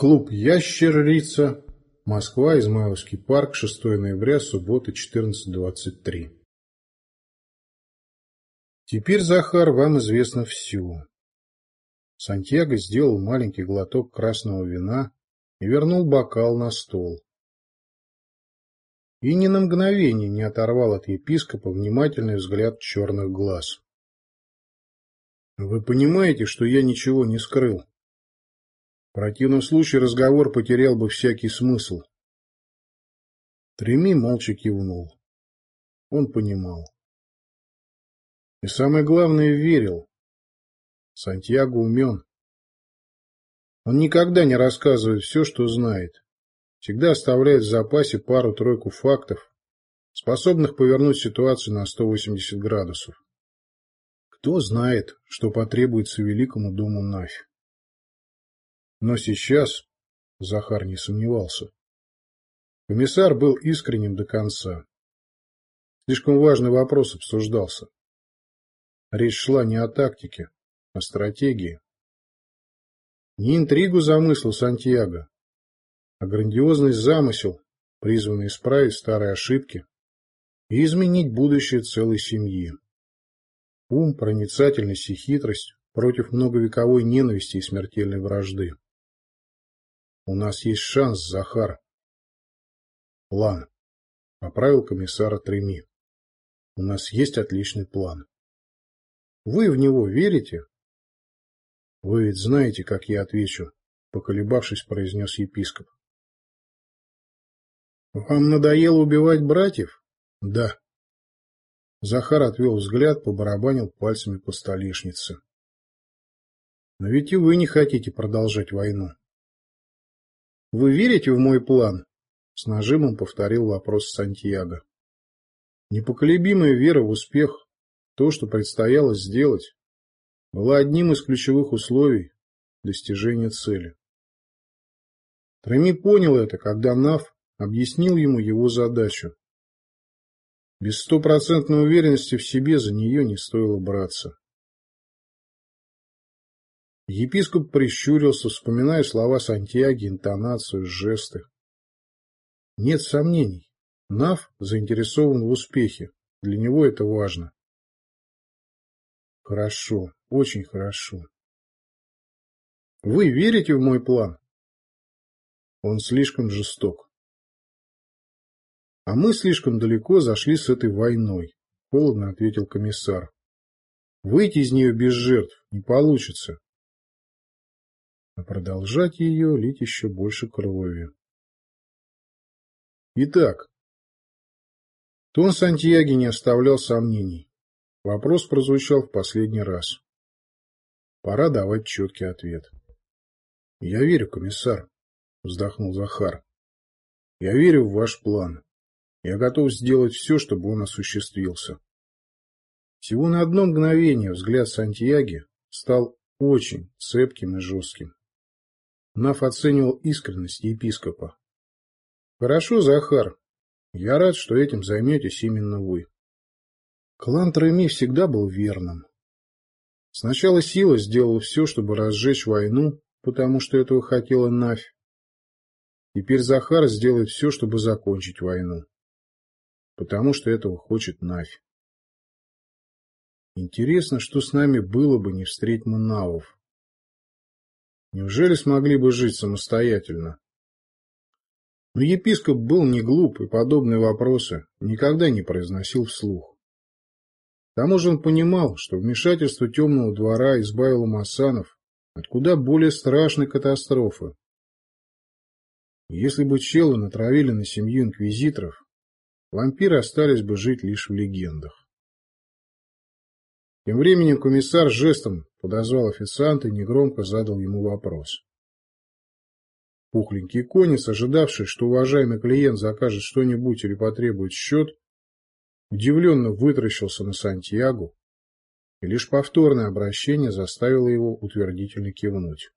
Клуб «Ящерица», Москва, Измайловский парк, 6 ноября, суббота, 14.23. Теперь, Захар, вам известно все. Сантьяго сделал маленький глоток красного вина и вернул бокал на стол. И ни на мгновение не оторвал от епископа внимательный взгляд черных глаз. Вы понимаете, что я ничего не скрыл? В противном случае разговор потерял бы всякий смысл. Треми молча кивнул. Он понимал. И самое главное, верил. Сантьяго умен. Он никогда не рассказывает все, что знает. Всегда оставляет в запасе пару-тройку фактов, способных повернуть ситуацию на 180 градусов. Кто знает, что потребуется великому дому Нафь. Но сейчас Захар не сомневался. Комиссар был искренним до конца. Слишком важный вопрос обсуждался. Речь шла не о тактике, а стратегии. Не интригу замыслил Сантьяго, а грандиозный замысел, призванный исправить старые ошибки и изменить будущее целой семьи. Ум, проницательность и хитрость против многовековой ненависти и смертельной вражды. У нас есть шанс, Захар. План. Поправил комиссара Треми. У нас есть отличный план. Вы в него верите? Вы ведь знаете, как я отвечу, поколебавшись, произнес епископ. Вам надоело убивать братьев? Да. Захар отвел взгляд, побарабанил пальцами по столешнице. Но ведь и вы не хотите продолжать войну. Вы верите в мой план? С нажимом повторил вопрос Сантьяго. Непоколебимая вера в успех, то, что предстояло сделать, была одним из ключевых условий достижения цели. Треми понял это, когда Нав объяснил ему его задачу. Без стопроцентной уверенности в себе за нее не стоило браться. Епископ прищурился, вспоминая слова Сантьяги, интонацию, жесты. Нет сомнений. Нав заинтересован в успехе. Для него это важно. Хорошо, очень хорошо. Вы верите в мой план? Он слишком жесток. А мы слишком далеко зашли с этой войной, холодно ответил комиссар. Выйти из нее без жертв не получится а продолжать ее лить еще больше крови. Итак, тон Сантьяги не оставлял сомнений. Вопрос прозвучал в последний раз. Пора давать четкий ответ. — Я верю, комиссар, — вздохнул Захар. — Я верю в ваш план. Я готов сделать все, чтобы он осуществился. Всего на одно мгновение взгляд Сантьяги стал очень цепким и жестким. Нав оценивал искренность епископа. «Хорошо, Захар. Я рад, что этим займетесь именно вы». Клан Треми всегда был верным. Сначала сила сделала все, чтобы разжечь войну, потому что этого хотела Навь. Теперь Захар сделает все, чтобы закончить войну, потому что этого хочет Навь. Интересно, что с нами было бы, не встреть мы Навов. Неужели смогли бы жить самостоятельно? Но епископ был не глуп и подобные вопросы никогда не произносил вслух. К тому же он понимал, что вмешательство темного двора избавило Масанов от куда более страшной катастрофы. Если бы челы натравили на семью инквизиторов, вампиры остались бы жить лишь в легендах. Тем временем комиссар жестом подозвал официанта и негромко задал ему вопрос. Пухленький конец, ожидавший, что уважаемый клиент закажет что-нибудь или потребует счет, удивленно вытаращился на Сантьягу, и лишь повторное обращение заставило его утвердительно кивнуть.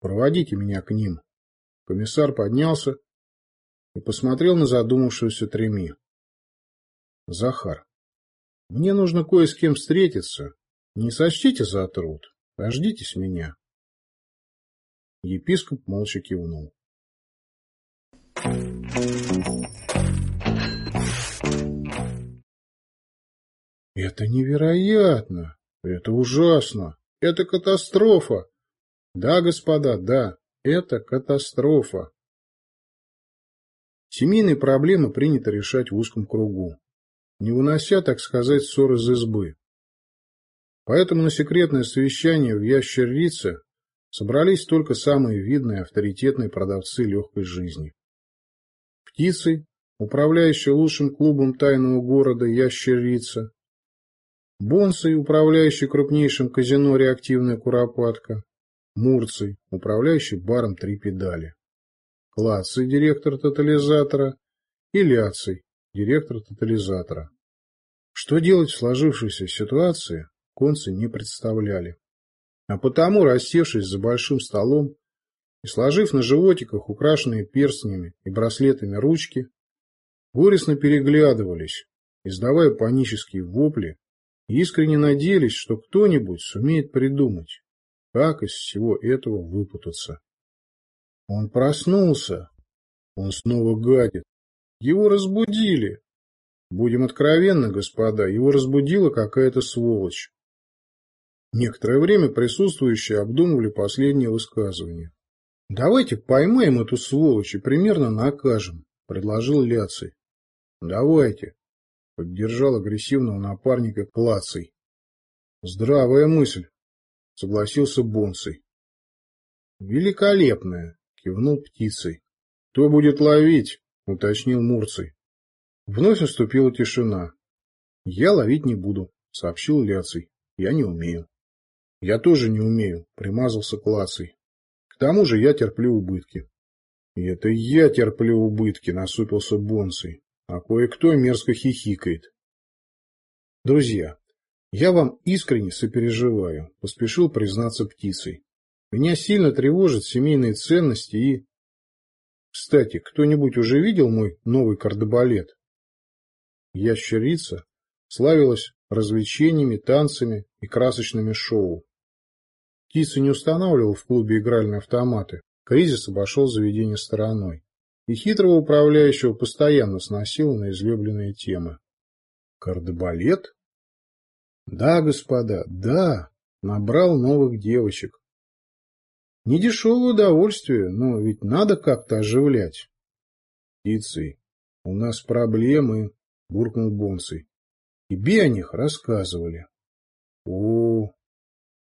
«Проводите меня к ним». Комиссар поднялся и посмотрел на задумавшуюся Треми. «Захар, мне нужно кое с кем встретиться. Не сочтите за труд. Дождитесь меня. Епископ молча кивнул. Это невероятно! Это ужасно! Это катастрофа! Да, господа, да, это катастрофа. Семейные проблемы принято решать в узком кругу, не вынося, так сказать, ссор из избы. Поэтому на секретное совещание в Ящерице собрались только самые видные авторитетные продавцы легкой жизни. Птицы, управляющие лучшим клубом тайного города Ящерица, Бонсой, управляющий крупнейшим казино «Реактивная Куропатка», Мурций, управляющий баром «Три педали», Клаций, директор тотализатора, и Ляций, директор тотализатора. Что делать в сложившейся ситуации, концы не представляли. А потому, рассевшись за большим столом и сложив на животиках украшенные перстнями и браслетами ручки, горестно переглядывались, издавая панические вопли искренне надеялись, что кто-нибудь сумеет придумать, как из всего этого выпутаться. Он проснулся. Он снова гадит. Его разбудили. Будем откровенны, господа, его разбудила какая-то сволочь. Некоторое время присутствующие обдумывали последнее высказывание. — Давайте поймаем эту сволочь и примерно накажем, — предложил Ляций. — Давайте, Поддержал агрессивного напарника Клаций. Здравая мысль, согласился Бонций. Великолепная, кивнул птицей. Кто будет ловить? уточнил Мурций. Вновь наступила тишина. Я ловить не буду, сообщил Ляций. Я не умею. Я тоже не умею, примазался Клаций. К тому же я терплю убытки. И это я терплю убытки, насупился Бонций а кое-кто мерзко хихикает. Друзья, я вам искренне сопереживаю, поспешил признаться птицей. Меня сильно тревожат семейные ценности и... Кстати, кто-нибудь уже видел мой новый кардебалет? Ящерица славилась развлечениями, танцами и красочными шоу. Птица не устанавливал в клубе игральные автоматы. Кризис обошел заведение стороной и хитрого управляющего постоянно сносило на излюбленные темы. Кардебалет? Да, господа, да, набрал новых девочек. Недешевое удовольствие, но ведь надо как-то оживлять. Птицы, у нас проблемы, буркнул Бонций. Тебе о них рассказывали. О,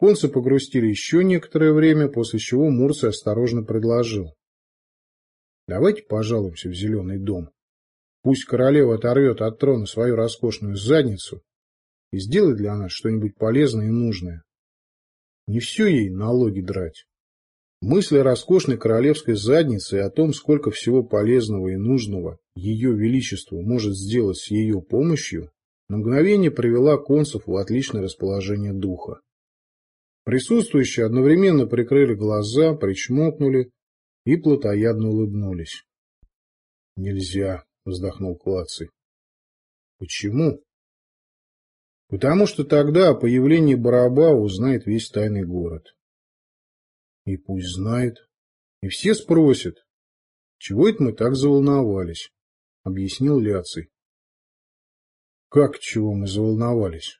Концы погрустили еще некоторое время, после чего Мурций осторожно предложил. Давайте пожалуемся в зеленый дом. Пусть королева оторвет от трона свою роскошную задницу и сделает для нас что-нибудь полезное и нужное. Не все ей налоги драть. Мысль о роскошной королевской заднице и о том, сколько всего полезного и нужного ее величеству может сделать с ее помощью, на мгновение привела концев в отличное расположение духа. Присутствующие одновременно прикрыли глаза, причмокнули и плотоядно улыбнулись. — Нельзя, — вздохнул Клаций. — Почему? — Потому что тогда о появлении Бараба узнает весь тайный город. — И пусть знает. И все спросят, чего это мы так заволновались, — объяснил Ляций. — Как чего мы заволновались? —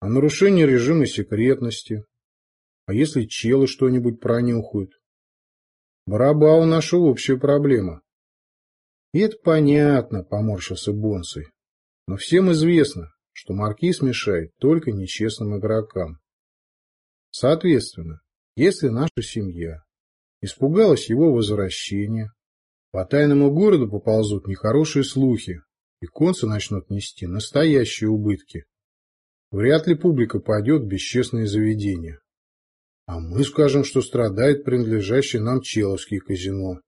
О нарушении режима секретности. А если челы что-нибудь пронюхают? Барабау наша общая проблема. И это понятно, поморщился Бонсой. Но всем известно, что маркиз мешает только нечестным игрокам. Соответственно, если наша семья испугалась его возвращения, по тайному городу поползут нехорошие слухи, и концы начнут нести настоящие убытки. Вряд ли публика пойдет в бесчестные заведения. А мы скажем, что страдает принадлежащее нам Человский казино.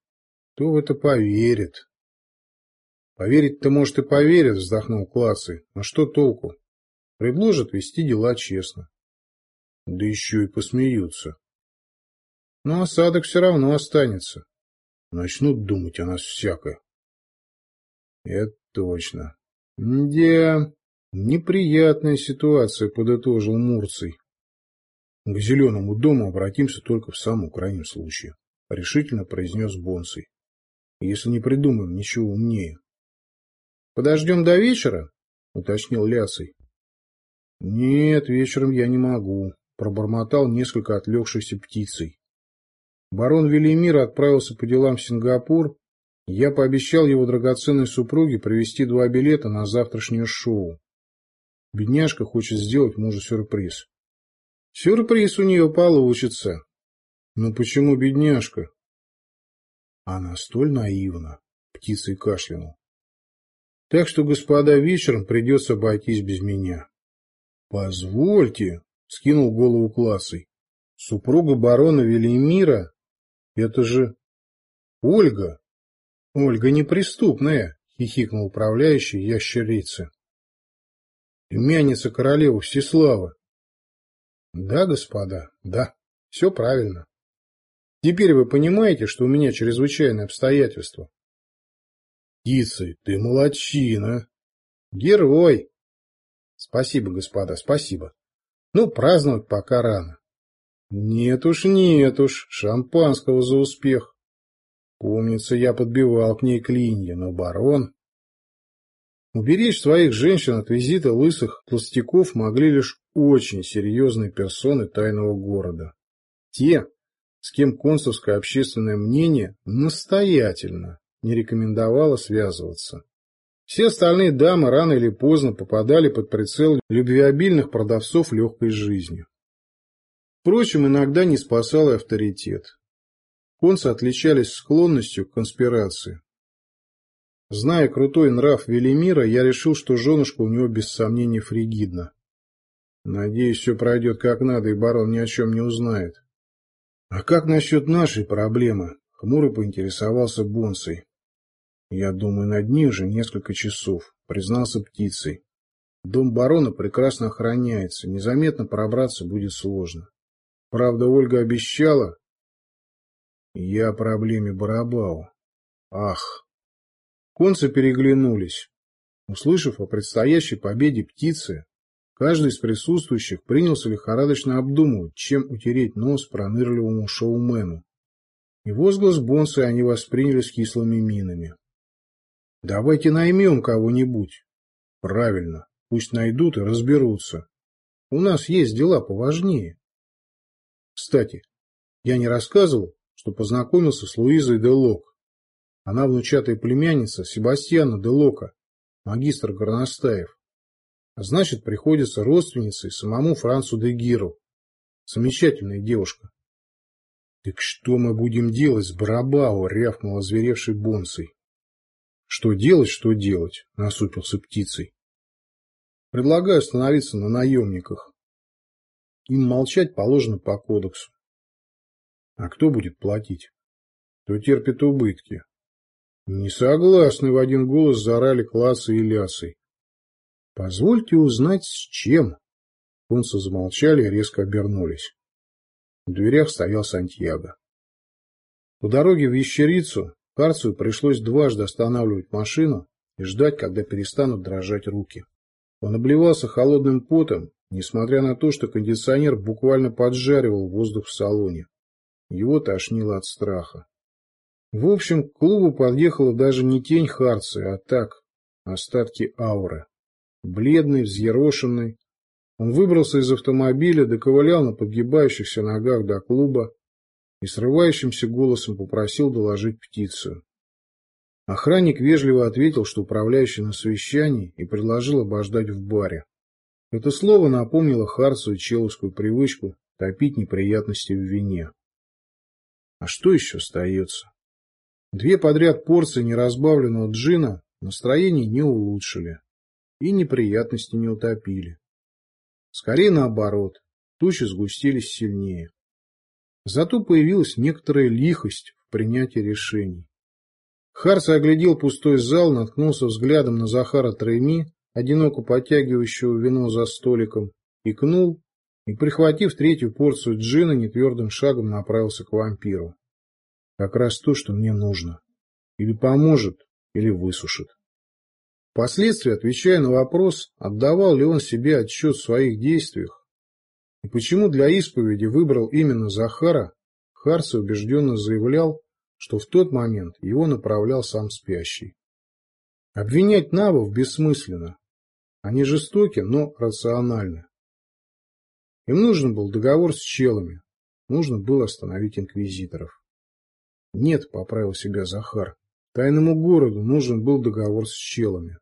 Кто в это поверит? Поверить-то, может, и поверят, вздохнул Клаций. Но что толку? Предложат вести дела честно. Да еще и посмеются. Но осадок все равно останется. Начнут думать о нас всякое. Это точно. Да, неприятная ситуация, подытожил Мурций. К зеленому дому обратимся только в самом крайнем случае, решительно произнес Бонсой. Если не придумаем ничего умнее. Подождем до вечера? уточнил Лясый. Нет, вечером я не могу, пробормотал несколько отлегшейся птицей. Барон Велимир отправился по делам в Сингапур, я пообещал его драгоценной супруге привезти два билета на завтрашнее шоу. Бедняжка хочет сделать мужу сюрприз. Сюрприз у нее получится. Но почему бедняжка? Она столь наивна, птицей кашлянул. Так что, господа, вечером придется обойтись без меня. Позвольте, скинул голову классой. Супруга барона Велимира? Это же Ольга. Ольга неприступная, хихикнул управляющий ящерицы. Племянница королевы Всеслава. Да, господа, да, все правильно. Теперь вы понимаете, что у меня чрезвычайные обстоятельства. Птицы, ты молодчина. Герой. Спасибо, господа, спасибо. Ну, праздновать пока рано. Нет уж, нет уж, шампанского за успех. Помнится, я подбивал к ней клинья, но барон... Уберечь своих женщин от визита лысых толстяков могли лишь очень серьезные персоны тайного города. Те, с кем консульское общественное мнение настоятельно не рекомендовало связываться. Все остальные дамы рано или поздно попадали под прицел любвеобильных продавцов легкой жизни. Впрочем, иногда не спасал и авторитет. Концы отличались склонностью к конспирации. Зная крутой нрав Велимира, я решил, что женушка у него без сомнений фригидна. Надеюсь, все пройдет как надо, и барон ни о чем не узнает. А как насчет нашей проблемы? Хмуро поинтересовался Бонсой. Я думаю, над ней уже несколько часов, признался птицей. Дом барона прекрасно охраняется, незаметно пробраться будет сложно. Правда, Ольга обещала... Я о проблеме Барабау. Ах, Концы переглянулись. Услышав о предстоящей победе птицы, каждый из присутствующих принялся лихорадочно обдумывать, чем утереть нос пронырливому шоумену. И возглас Бонса они восприняли с кислыми минами. «Давайте наймем кого-нибудь». «Правильно. Пусть найдут и разберутся. У нас есть дела поважнее». Кстати, я не рассказывал, что познакомился с Луизой де Лок. Она внучатая племянница Себастьяна де Лока, магистр Горностаев. А значит, приходится родственницей самому Францу де Гиру. Замечательная девушка. — Так что мы будем делать с Барабао? — рявкнул озверевший Бонсой. — Что делать, что делать? — насупился птицей. — Предлагаю остановиться на наемниках. Им молчать положено по кодексу. А кто будет платить? Кто терпит убытки? Не согласны в один голос заорали классы и лясы. Позвольте узнать, с чем. Концы замолчали и резко обернулись. В дверях стоял Сантьяго. По дороге в Ящерицу Карцию пришлось дважды останавливать машину и ждать, когда перестанут дрожать руки. Он обливался холодным потом, несмотря на то, что кондиционер буквально поджаривал воздух в салоне. Его тошнило от страха. В общем, к клубу подъехала даже не тень Харцы, а так, остатки ауры. Бледный, взъерошенный. Он выбрался из автомобиля, доковылял на подгибающихся ногах до клуба и срывающимся голосом попросил доложить птицу. Охранник вежливо ответил, что управляющий на совещании, и предложил обождать в баре. Это слово напомнило Харцу и человскую привычку топить неприятности в вине. А что еще остается? Две подряд порции неразбавленного джина настроение не улучшили и неприятности не утопили. Скорее наоборот, тучи сгустились сильнее. Зато появилась некоторая лихость в принятии решений. Харс оглядел пустой зал, наткнулся взглядом на Захара Трейми, одиноко подтягивающего вино за столиком, икнул и, прихватив третью порцию джина, нетвердым шагом направился к вампиру. Как раз то, что мне нужно. Или поможет, или высушит. Впоследствии, отвечая на вопрос, отдавал ли он себе отчет в своих действиях, И почему для исповеди выбрал именно Захара, Харси убежденно заявлял, что в тот момент его направлял сам спящий. Обвинять Навов бессмысленно. Они жестоки, но рациональны. Им нужен был договор с челами. Нужно было остановить инквизиторов. Нет, поправил себя Захар. Тайному городу нужен был договор с челами.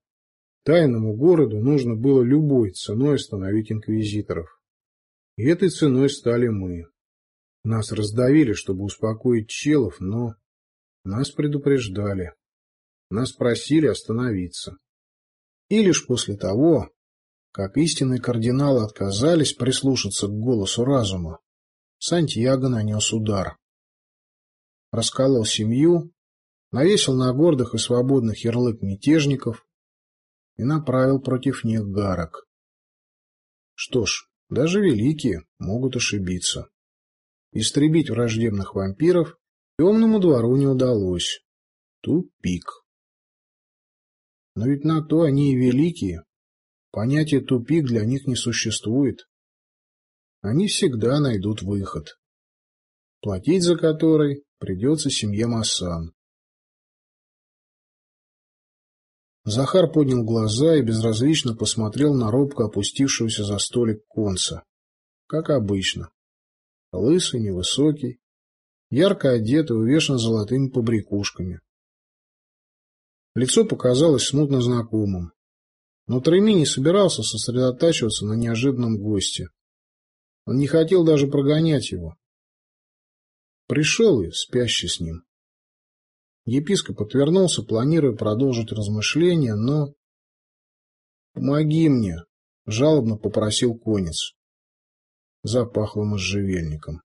Тайному городу нужно было любой ценой остановить инквизиторов. И этой ценой стали мы. Нас раздавили, чтобы успокоить челов, но нас предупреждали. Нас просили остановиться. И лишь после того, как истинные кардиналы отказались прислушаться к голосу разума, Сантьяго нанес удар. Расколол семью, навесил на гордых и свободных ярлык мятежников и направил против них гарок. Что ж, даже великие могут ошибиться. Истребить враждебных вампиров темному двору не удалось. Тупик. Но ведь на то они и великие. Понятие «тупик» для них не существует. Они всегда найдут выход, платить за который придется семье Массан. Захар поднял глаза и безразлично посмотрел на робко опустившегося за столик конца. Как обычно. Лысый, невысокий, ярко одетый, увешан золотыми побрякушками. Лицо показалось смутно знакомым. Но Треми не собирался сосредотачиваться на неожиданном госте. Он не хотел даже прогонять его. Пришел и спящий с ним. Епископ отвернулся, планируя продолжить размышления, но... «Помоги мне!» — жалобно попросил конец. Запахло можжевельником.